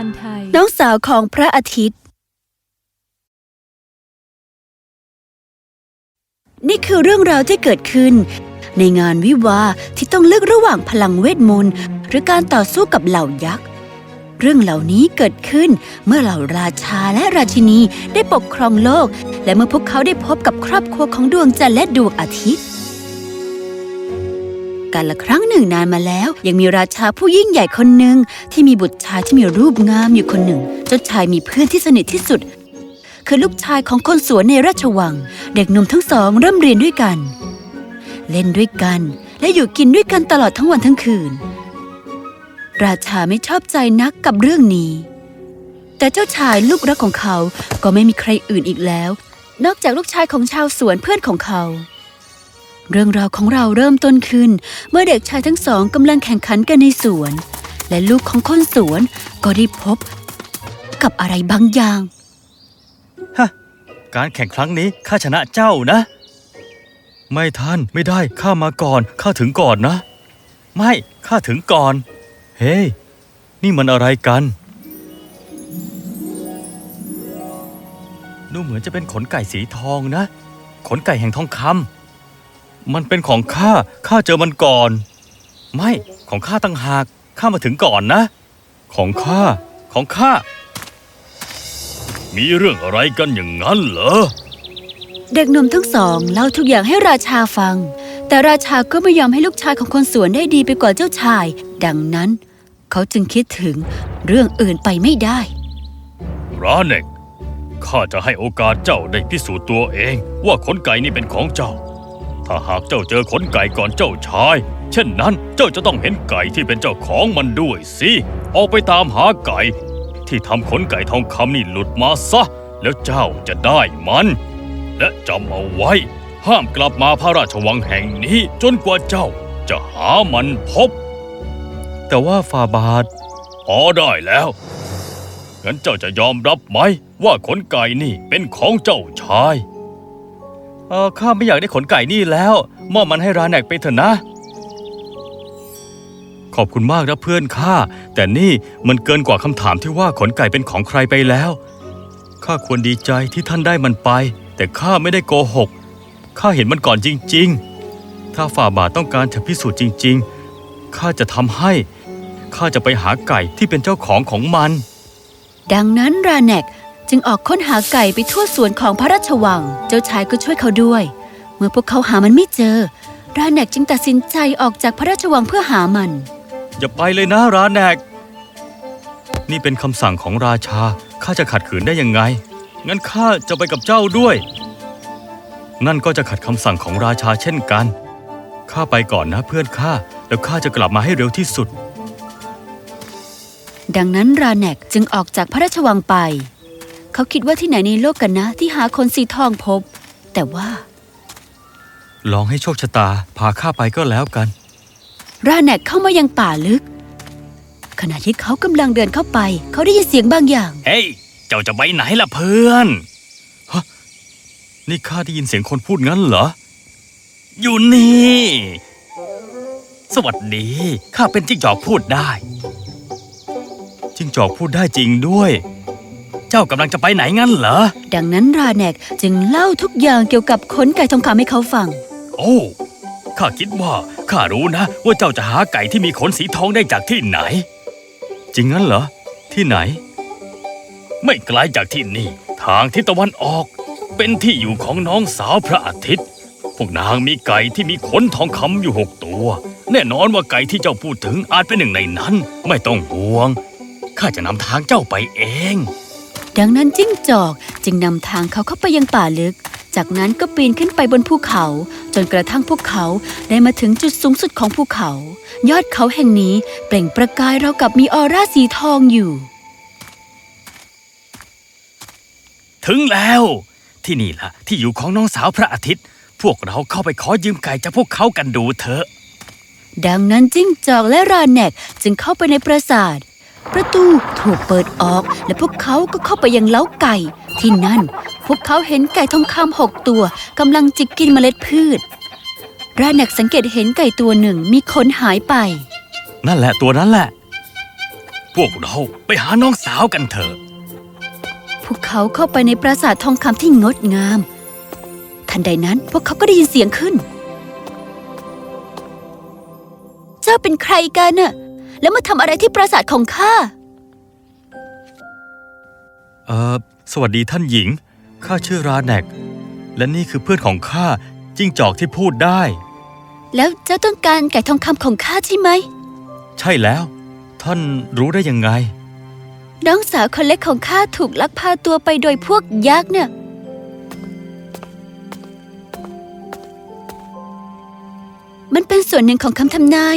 าลไทย น้องสาวของพระอาทิตย์ นี่คือเรื่องราวที่เกิดขึ้น ในงานวิวาที่ต้องเลือกระหว่างพลังเวทมนต์หรือการต่อสู้กับเหล่ายักษ์ เรื่องเหล่านี้เกิดขึ้นเมื่อเหล่าราชาและราชินีได้ปกครองโลก และเมื่อพวกเขาได้พบกับครอบครัวของดวงจันทร์และดวงอาทิตย์ การละครั้งหนึ่งนานมาแล้ว ยังมีราชาผู้ยิ่งใหญ่คนหนึ่งที่มีบุตรชายที่มีรูปงามอยู่คนหนึ่ง เจ้าชายมีเพื่อนที่สนิทที่สุด คือลูกชายของคนสวนในราชวัง เด็กหนุ่มทั้งสองเริ่มเรียนด้วยกัน เล่นด้วยกัน และอยู่กินด้วยกันตลอดทั้งวันทั้งคืน ราชาไม่ชอบใจนักกับเรื่องนี้ แต่เจ้าชายลูกรักของเขาก็ไม่มีใครอื่นอีกแล้ว นอกจากลูกชายของชาวสวนเพื่อนของเขา เรื่องราวของเราเริ่มต้นขึ้น เมื่อเด็กชายทั้งสองกำลังแข่งขันกันในสวน และลูกของคนสวนก็ได้พบ กับอะไรบางอย่างฮะการแข่งครั้งนี้ข้าชนะเจ้านะ ไม่ท่านไม่ได้ข้ามาก่อนข้าถึงก่อนนะ ไม่ข้าถึงก่อน เฮ้ยนี่มันอะไรกันดูเหมือนจะเป็นขนไก่สีทองนะ ขนไก่แห่งทองคำ มันเป็นของข้า ข้าเจอมันก่อน ไม่ ของข้าตั้งหาก ข้ามาถึงก่อนนะ ของข้า ของข้า มีเรื่องอะไรกันอย่างนั้นเหรอ เด็กหนุ่มทั้งสองเล่าทุกอย่างให้ราชาฟัง แต่ราชาก็ไม่ยอมให้ลูกชายของคนสวนได้ดีไปกว่าเจ้าชาย ดังนั้น เขาจึงคิดถึงเรื่องอื่นไปไม่ได้ ราเนกข้าจะให้โอกาสเจ้าได้พิสูจน์ตัวเอง ว่าขนไก่นี่เป็นของเจ้า ถ้าหากเจ้าเจอขนไก่ก่อนเจ้าชาย เช่นนั้นเจ้าจะต้องเห็นไก่ที่เป็นเจ้าของมันด้วยสิออกไปตามหาไก่ ที่ทำขนไก่ทองคำนี่หลุดมาซะ แล้วเจ้าจะได้มัน และจำเอาไว้ ห้ามกลับมาพระราชวังแห่งนี้จนกว่าเจ้าจะหามันพบ แต่ว่าฟาบาทพอได้แล้วงั้นเจ้าจะยอมรับไหม ว่าขนไก่นี่เป็นของเจ้าชาย เออข้าไม่อยากได้ขนไก่นี่แล้ว มอบมันให้ราแนกไปเถอะนะ ขอบคุณมากนะเพื่อนข้า แต่นี่มันเกินกว่าคำถามที่ว่าขนไก่เป็นของใครไปแล้ว ข้าควรดีใจที่ท่านได้มันไป แต่ข้าไม่ได้โกหก ข้าเห็นมันก่อนจริง ๆ ถ้าฝ่าบาทต้องการจะพิสูจน์จริง ๆ ข้าจะทำให้ ข้าจะไปหาไก่ที่เป็นเจ้าของของมัน ดังนั้นราแนก จึงออกค้นหาไก่ไปทั่วสวนของพระราชวัง เจ้าชายก็ช่วยเขาด้วย เมื่อพวกเขาหามันไม่เจอ ราแนกจึงตัดสินใจออกจากพระราชวังเพื่อหามัน อย่าไปเลยนะราแนก นี่เป็นคำสั่งของราชา ข้าจะขัดขืนได้ยังไง งั้นข้าจะไปกับเจ้าด้วย นั่นก็จะขัดคำสั่งของราชาเช่นกัน ข้าไปก่อนนะเพื่อนข้า แล้วข้าจะกลับมาให้เร็วที่สุด ดังนั้นราแนกจึงออกจากพระราชวังไป เขาคิดว่าที่ไหนในโลกกันนะ ที่หาคนสีทองพบ แต่ว่า ลองให้โชคชะตา พาข้าไปก็แล้วกัน ราแนกเข้ามายังป่าลึก ขณะที่เขากำลังเดินเข้าไป เขาได้ยินเสียงบางอย่าง เฮ้ย เจ้าจะไปไหนล่ะเพื่อน ฮะ นี่ข้าได้ยินเสียงคนพูดงั้นเหรอ อยู่นี่ สวัสดี ข้าเป็นจิ้งจอกพูดได้ จิ้งจอกพูดได้จริงด้วย เจ้ากำลังจะไปไหนงั้นเหรอ ดังนั้นราแนกจึงเล่าทุกอย่างเกี่ยวกับขนไก่ทองคำให้เขาฟัง โอ้ข้าคิดว่าข้ารู้นะ ว่าเจ้าจะหาไก่ที่มีขนสีทองได้จากที่ไหน จริงงั้นเหรอ ที่ไหน ไม่ไกลจากที่นี่ ทางทิศตะวันออก เป็นที่อยู่ของน้องสาวพระอาทิตย์ พวกนางมีไก่ที่มีขนทองคำอยู่หกตัว แน่นอนว่าไก่ที่เจ้าพูดถึงอาจเป็นหนึ่งในนั้น ไม่ต้องห่วงข้าจะนำทางเจ้าไปเอง ดังนั้นจิ้งจอกจึงนำทางเขาเข้าไปยังป่าลึก จากนั้นก็ปีนขึ้นไปบนภูเขา จนกระทั่งพวกเขาได้มาถึงจุดสูงสุดของภูเขา ยอดเขาแห่งนี้เปล่งประกายราวกับมีออร่าสีทองอยู่ ถึงแล้ว ที่นี่ล่ะที่อยู่ของน้องสาวพระอาทิตย์ พวกเราเข้าไปขอยืมไก่จากพวกเขากันดูเถอะดังนั้นจิ้งจอกและราแนกจึงเข้าไปในปราสาท ประตูถูกเปิดออกและพวกเขาก็เข้าไปยังเล้าไก่ ที่นั่น พวกเขาเห็นไก่ทองคำหกตัวกำลังจิกกินเมล็ดพืช ราแนกสังเกตเห็นไก่ตัวหนึ่งมีขนหายไป นั่นแหละตัวนั้นแหละ พวกเราไปหาน้องสาวกันเถอะ พวกเขาเข้าไปในปราสาททองคำที่งดงาม ทันใดนั้นพวกเขาก็ได้ยินเสียงขึ้น เจ้าเป็นใครกันน่ะ แล้วมาทำอะไรที่ปราสาทของข้า เอ่อ สวัสดีท่านหญิง ข้าชื่อราแนก และนี่คือเพื่อนของข้าจิ้งจอกที่พูดได้ แล้วเจ้าต้องการไก่ทองคำของข้าใช่ไหม ใช่แล้ว ท่านรู้ได้ยังไง น้องสาวคนเล็กของข้าถูกลักพาตัวไปโดยพวกยักษ์เนี่ย มันเป็นส่วนหนึ่งของคำทำนาย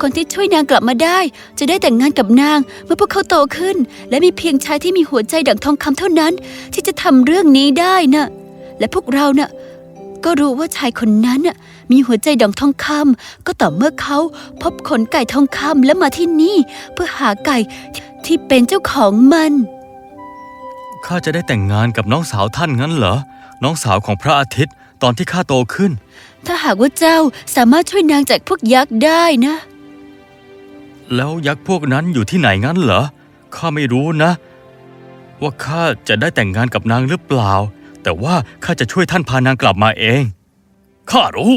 คนที่ช่วยนางกลับมาได้ จะได้แต่งงานกับนางเมื่อพวกเขาโตขึ้น และมีเพียงชายที่มีหัวใจดั่งทองคำเท่านั้น ที่จะทำเรื่องนี้ได้น่ะและพวกเราน่ะก็รู้ว่าชายคนนั้นน่ะมีหัวใจดั่งทองคำก็ต่อเมื่อเขาพบขนไก่ทองคำและมาที่นี่ เพื่อหาไก่ที่ที่เป็นเจ้าของมัน ข้าจะได้แต่งงานกับน้องสาวท่านงั้นเหรอ น้องสาวของพระอาทิตย์ตอนที่ข้าโตขึ้น ถ้าหากว่าเจ้าสามารถช่วยนางจากพวกยักษ์ได้นะ แล้วยักษ์พวกนั้นอยู่ที่ไหนงั้นเหรอ ข้าไม่รู้นะ ว่าข้าจะได้แต่งงานกับนางหรือเปล่า แต่ว่าข้าจะช่วยท่านพานางกลับมาเอง ข้ารู้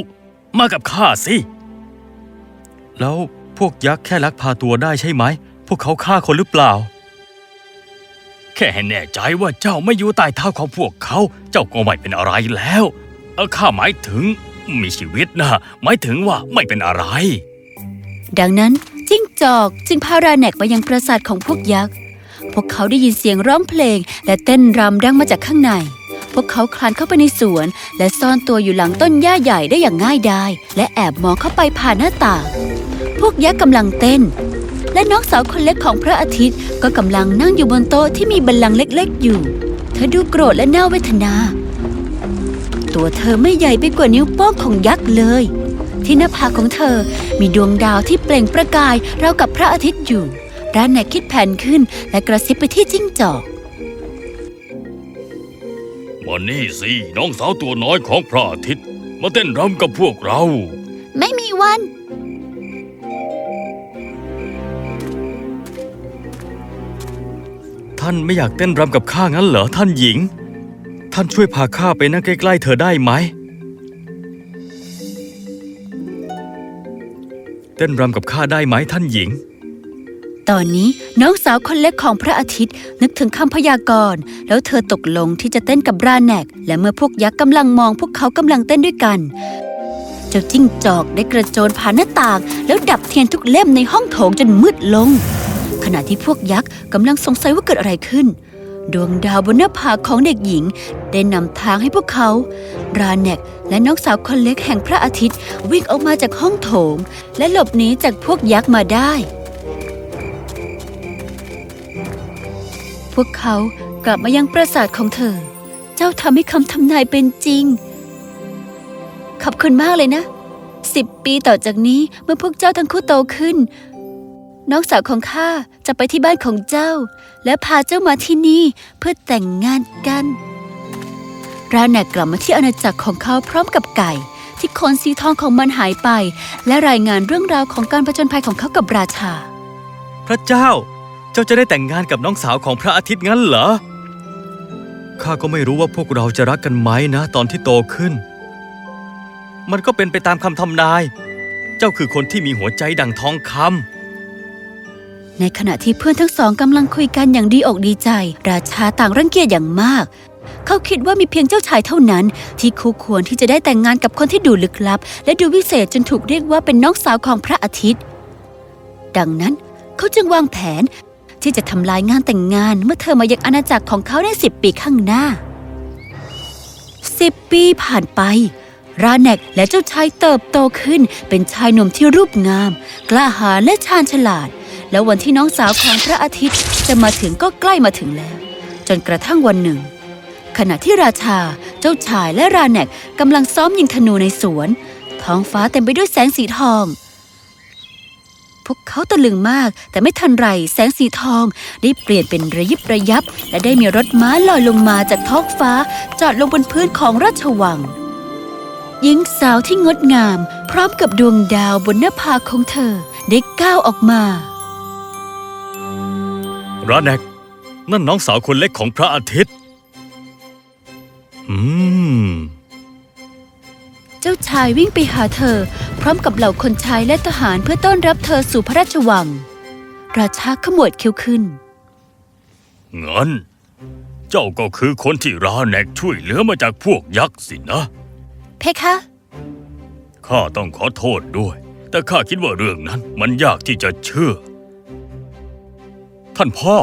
มากับข้าสิ แล้วพวกยักษ์แค่ลักพาตัวได้ใช่ไหม พวกเขาฆ่าคนหรือเปล่า แค่ให้แน่ใจว่าเจ้าไม่อยู่ใต้เท้าของพวกเขา เจ้าก็ไม่เป็นอะไรแล้วข้าหมายถึงมีชีวิตนะ หมายถึงว่าไม่เป็นอะไร ดังนั้น จอกจึงพาราแนกมายังปราสาทของพวกยักษ์ พวกเขาได้ยินเสียงร้องเพลง และเต้นรำดังมาจากข้างใน พวกเขาคลานเข้าไปในสวน และซ่อนตัวอยู่หลังต้นหญ้าใหญ่ได้อย่างง่ายดายและแอบมองเข้าไปผ่านหน้าต่าง พวกยักษ์กำลังเต้น และน้องสาวคนเล็กของพระอาทิตย์ก็กำลังนั่งอยู่บนโต๊ะที่มีบัลลังก์เล็ก ๆ อยู่ เธอดูโกรธและน่าเวทนา ตัวเธอไม่ใหญ่ไปกว่านิ้วโป้งของยักษ์เลย ที่หน้าผากของเธอมีดวงดาวที่เปล่งประกายราวกับพระอาทิตย์อยู่ร้านแนกคิดแผนขึ้นและกระซิบไปที่จิ้งจอกมานี่สิน้องสาวตัวน้อยของพระอาทิตย์ มาเต้นรำกับพวกเรา ไม่มีวัน ท่านไม่อยากเต้นรำกับข้างั้นเหรอท่านหญิง ท่านช่วยพาข้าไปนั่งใกล้ๆเธอได้ไหม เต้นรำกับข้าได้ไหมท่านหญิง ตอนนี้น้องสาวคนเล็กของพระอาทิตย์นึกถึงคำพยากรณ์ แล้วเธอตกลงที่จะเต้นกับราแนก และเมื่อพวกยักษ์กำลังมองพวกเขากำลังเต้นด้วยกัน เจ้าจิ้งจอกได้กระโจนผ่านหน้าต่าง แล้วดับเทียนทุกเล่มในห้องโถงจนมืดลง ขณะที่พวกยักษ์กำลังสงสัยว่าเกิดอะไรขึ้น ดวงดาวบนหน้าผากของเด็กหญิง ได้นำทางให้พวกเขา ราแนกและน้องสาวคนเล็กแห่งพระอาทิตย์ วิ่งออกมาจากห้องโถง และหลบหนีจากพวกยักษ์มาได้ พวกเขากลับมายังปราสาทของเธอ เจ้าทำให้คำทำนายเป็นจริง ขอบคุณมากเลยนะสิบปีต่อจากนี้เมื่อพวกเจ้าทั้งคู่โตขึ้น น้องสาวของข้าจะไปที่บ้านของเจ้า และพาเจ้ามาที่นี่เพื่อแต่งงานกัน ราแนกกลับมาที่อาณาจักรของเขาพร้อมกับไก่ ที่ขนสีทองของมันหายไป และรายงานเรื่องราวของการผจญภัยของเขากับราชา พระเจ้า เจ้าจะได้แต่งงานกับน้องสาวของพระอาทิตย์งั้นเหรอข้าก็ไม่รู้ว่าพวกเราจะรักกันไหมนะ ตอนที่โตขึ้น มันก็เป็นไปตามคำทำนาย เจ้าคือคนที่มีหัวใจดังทองคำ ในขณะที่เพื่อนทั้งสองกำลังคุยกันอย่างดีอกดีใจ ราชาต่างรังเกียจอย่างมาก เขาคิดว่ามีเพียงเจ้าชายเท่านั้น ที่คู่ควรที่จะได้แต่งงานกับคนที่ดูลึกลับ และดูวิเศษจนถูกเรียกว่าเป็นน้องสาวของพระอาทิตย์ ดังนั้นเขาจึงวางแผนที่จะทำลายงานแต่งงานเมื่อเธอมายังอาณาจักรของเขาในสิบปีข้างหน้าสิบปีผ่านไป ราแนกและเจ้าชายเติบโตขึ้น เป็นชายหนุ่มที่รูปงาม กล้าหาญและชาญฉลาด แล้ววันที่น้องสาวของพระอาทิตย์จะมาถึงก็ใกล้มาถึงแล้ว จนกระทั่งวันหนึ่ง ขณะที่ราชา เจ้าชายและราแนกกำลังซ้อมยิงธนูในสวน ท้องฟ้าเต็มไปด้วยแสงสีทอง พวกเขาตะลึงมาก แต่ไม่ทันไรแสงสีทอง ได้เปลี่ยนเป็นระยิบระยับ และได้มีรถม้าลอยลงมาจากท้องฟ้า จอดลงบนพื้นของราชวังหญิงสาวที่งดงาม พร้อมกับดวงดาวบนหน้าผากของเธอ ได้ก้าวออกมา ราแนกนั่นน้องสาวคนเล็กของพระอาทิตย์ อืม เจ้าชายวิ่งไปหาเธอ พร้อมกับเหล่าคนใช้และทหารเพื่อต้อนรับเธอสู่พระราชวัง ราชาขมวดคิ้วขึ้น งั้น เจ้าก็คือคนที่ราแนกช่วยเหลือมาจากพวกยักษ์สินะ เพคะ ข้าต้องขอโทษด้วย แต่ข้าคิดว่าเรื่องนั้นมันยากที่จะเชื่อ ท่านพ่อ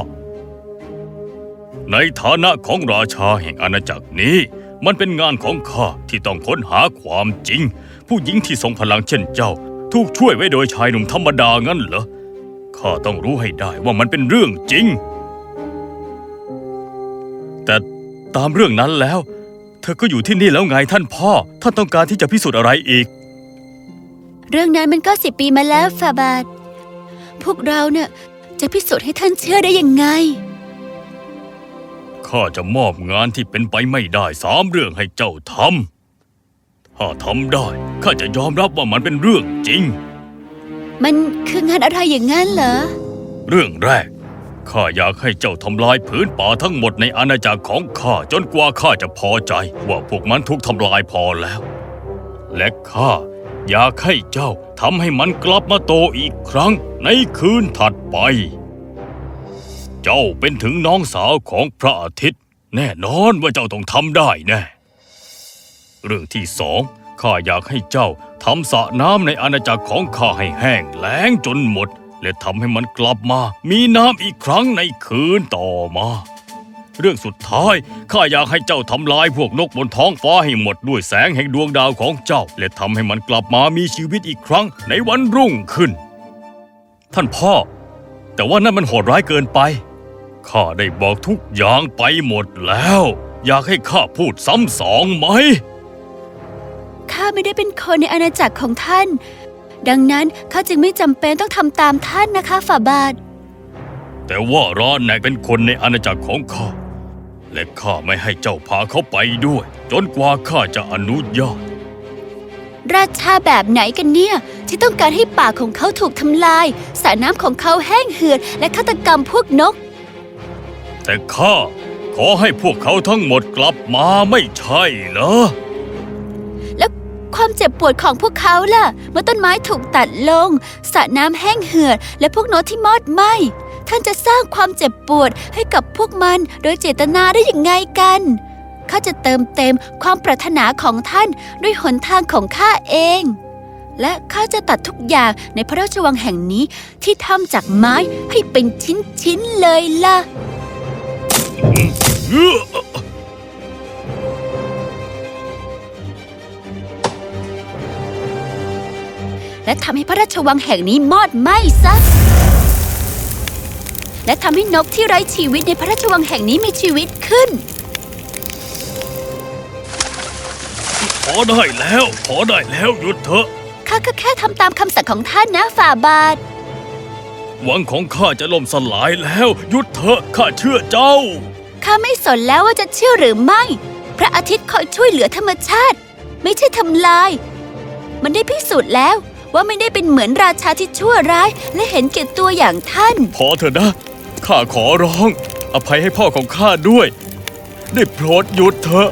ในฐานะของราชาแห่งอาณาจักรนี้ มันเป็นงานของข้าที่ต้องค้นหาความจริง ผู้หญิงที่ทรงพลังเช่นเจ้า ถูกช่วยไว้โดยชายหนุ่มธรรมดางั้นเหรอข้าต้องรู้ให้ได้ว่ามันเป็นเรื่องจริง แต่ตามเรื่องนั้นแล้ว เธอก็อยู่ที่นี่แล้วไงท่านพ่อ ท่านต้องการที่จะพิสูจน์อะไรอีก เรื่องนั้นมันก็สิบปีมาแล้วฟาบาท พวกเราเนี่ย จะพิสูจน์ให้ท่านเชื่อได้ยังไง ข้าจะมอบงานที่เป็นไปไม่ได้สามเรื่องให้เจ้าทำ ถ้าทำได้ ข้าจะยอมรับว่ามันเป็นเรื่องจริง มันคืองานอะไรอย่างนั้นเหรอ เรื่องแรก ข้าอยากให้เจ้าทำลายผืนป่าทั้งหมดในอาณาจักรของข้าจนกว่าข้าจะพอใจ ว่าพวกมันถูกทำลายพอแล้ว และข้า อยากให้เจ้าทำให้มันกลับมาโตอีกครั้งในคืนถัดไป เจ้าเป็นถึงน้องสาวของพระอาทิตย์ แน่นอนว่าเจ้าต้องทำได้แน่ เรื่องที่สองข้าอยากให้เจ้าทำสระน้ำในอาณาจักรของข้าให้แห้งแล้งจนหมด และทำให้มันกลับมา มีน้ำอีกครั้งในคืนต่อมา เรื่องสุดท้ายข้าอยากให้เจ้าทำลายพวกนกบนท้องฟ้าให้หมดด้วยแสงแห่งดวงดาวของเจ้า และทำให้มันกลับมามีชีวิตอีกครั้งในวันรุ่งขึ้น ท่านพ่อ แต่ว่านั่นมันโหดร้ายเกินไปข้าได้บอกทุกอย่างไปหมดแล้ว อยากให้ข้าพูดซ้ำสองไหมข้าไม่ได้เป็นคนในอาณาจักรของท่าน ดังนั้นข้าจึงไม่จำเป็นต้องทำตามท่านนะคะฝ่าบาทแต่ว่าร้อนแนกเป็นคนในอาณาจักรของข้า และข้าไม่ให้เจ้าพาเขาไปด้วย จนกว่าข้าจะอนุญาต ราชาแบบไหนกันเนี่ย ที่ต้องการให้ป่าของเขาถูกทำลาย สระน้ำของเขาแห้งเหือด และฆาตกรรมพวกนก แต่ข้าขอให้พวกเขาทั้งหมดกลับมาไม่ใช่เหรอ แล้วความเจ็บปวดของพวกเขาล่ะ เมื่อต้นไม้ถูกตัดลงสระน้ำแห้งเหือด และพวกนกที่มอดไหม ท่านจะสร้างความเจ็บปวดให้กับพวกมันโดยเจตนาได้อย่างไงกันข้าจะเติมเต็มความปรารถนาของท่านด้วยหนทางของข้าเอง และข้าจะตัดทุกอย่างในพระราชวังแห่งนี้ที่ทำจากไม้ให้เป็นชิ้นๆเลยล่ะ และทำให้พระราชวังแห่งนี้มอดไหม้ซะ และทำให้นกที่ไร้ชีวิตในพระราชวังแห่งนี้มีชีวิตขึ้น พอได้แล้ว พอได้แล้วหยุดเถอะ ข้าก็แค่ทำตามคำสั่งของท่านนะฝ่าบาทหวังของข้าจะล่มสลายแล้วหยุดเถอะข้าเชื่อเจ้า ข้าไม่สนแล้วว่าจะเชื่อหรือไม่ พระอาทิตย์คอยช่วยเหลือธรรมชาติ ไม่ใช่ทำลาย มันได้พิสูจน์แล้วว่าไม่ได้เป็นเหมือนราชาที่ชั่วร้าย และเห็นแก่ตัวอย่างท่าน พอเถอะนะ ข้าขอร้อง อภัยให้พ่อของข้าด้วย ได้โปรดหยุดเถอะ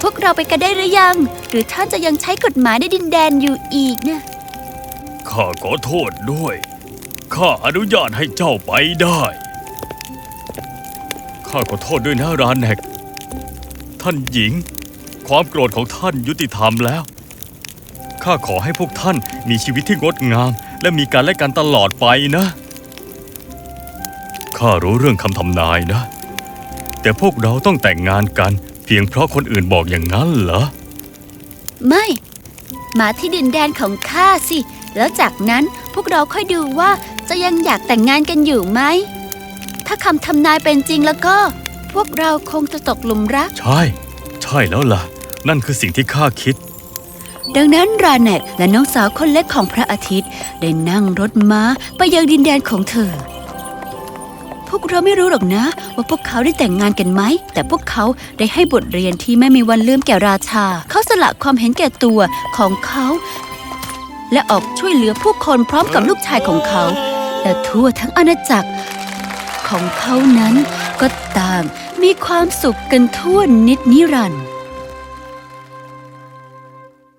พวกเราไปกันได้หรือยัง หรือท่านจะยังใช้กฎหมายในดินแดนอยู่อีกนะข้าขอโทษด้วย ข้าอนุญาตให้เจ้าไปได้ ข้าขอโทษด้วยนะรานแนกท่านหญิง ความโกรธของท่านยุติธรรมแล้ว ข้าขอให้พวกท่านมีชีวิตที่งดงาม และมีการและกันตลอดไปนะ ข้ารู้เรื่องคำทำนายนะ แต่พวกเราต้องแต่งงานกัน เพียงเพราะคนอื่นบอกอย่างนั้นเหรอ ไม่ มาที่ดินแดนของข้าสิ แล้วจากนั้นพวกเราค่อยดูว่าจะยังอยากแต่งงานกันอยู่ไหม ถ้าคำทำนายเป็นจริงแล้วก็ พวกเราคงจะตกหลุมรัก ใช่ ใช่แล้วล่ะ นั่นคือสิ่งที่ข้าคิดดังนั้นราแนกและน้องสาวคนเล็กของพระอาทิตย์ ได้นั่งรถม้าไปยังดินแดนของเธอพ วกเราไม่รู้หรอกนะ ว่าพวกเขาได้แต่งงานกันไหม แต่พวกเขาได้ให้บทเรียนที่ไม่มีวันลืมแก่ราชา เขาสละความเห็นแก่ตัวของเขา และออกช่วยเหลือผู้คนพร้อมกับลูกชายของเขา และทั่วทั้งอาณาจักรของเขานั้นก็ต่างมีความสุขกันทั่วนิดนิรันดร์